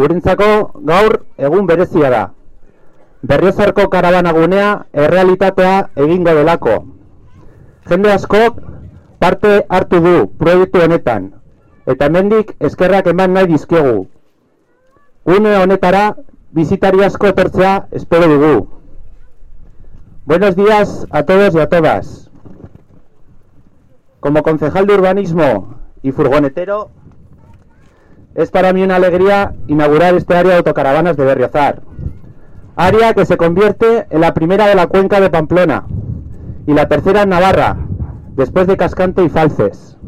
Gurentzako gaur egun berezia da. Berriozarko karabanagunea errealitatea egingo delako. Jende askok parte hartu du proiektu honetan, eta hemendik eskerrak eman nahi dizkegu. Une honetara bizitari asko etortzea espero dugu. Buenos días a todos y a todas. Como concejal de urbanismo y furgonetero, es para mí una alegría inaugurar este área de autocaravanas de Berriozar. Área que se convierte en la primera de la cuenca de Pamplona y la tercera en Navarra, después de Cascante y Falces.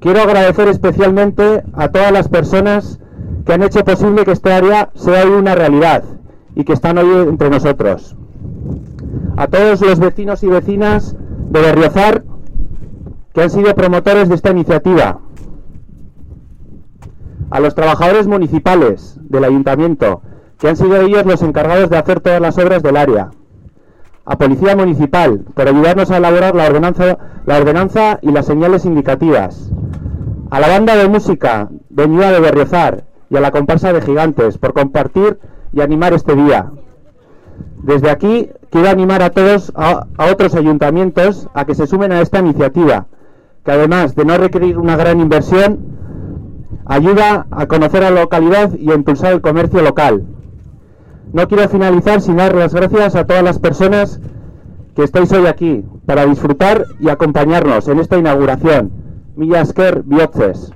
Quiero agradecer especialmente a todas las personas que han hecho posible que este área sea hoy una realidad y que están hoy entre nosotros. A todos los vecinos y vecinas de Berriozar que han sido promotores de esta iniciativa. A los trabajadores municipales del ayuntamiento, que han sido ellos los encargados de hacer todas las obras del área. A Policía Municipal, por ayudarnos a elaborar la ordenanza, la ordenanza y las señales indicativas. A la banda de música de de Berriozar y a la comparsa de Gigantes, por compartir y animar este día. Desde aquí quiero animar a todos, a otros ayuntamientos, a que se sumen a esta iniciativa, que además de no requerir una gran inversión, ayuda a conocer a la localidad y a impulsar el comercio local. No quiero finalizar sin dar las gracias a todas las personas que estáis hoy aquí para disfrutar y acompañarnos en esta inauguración. Mila esker bihotzez.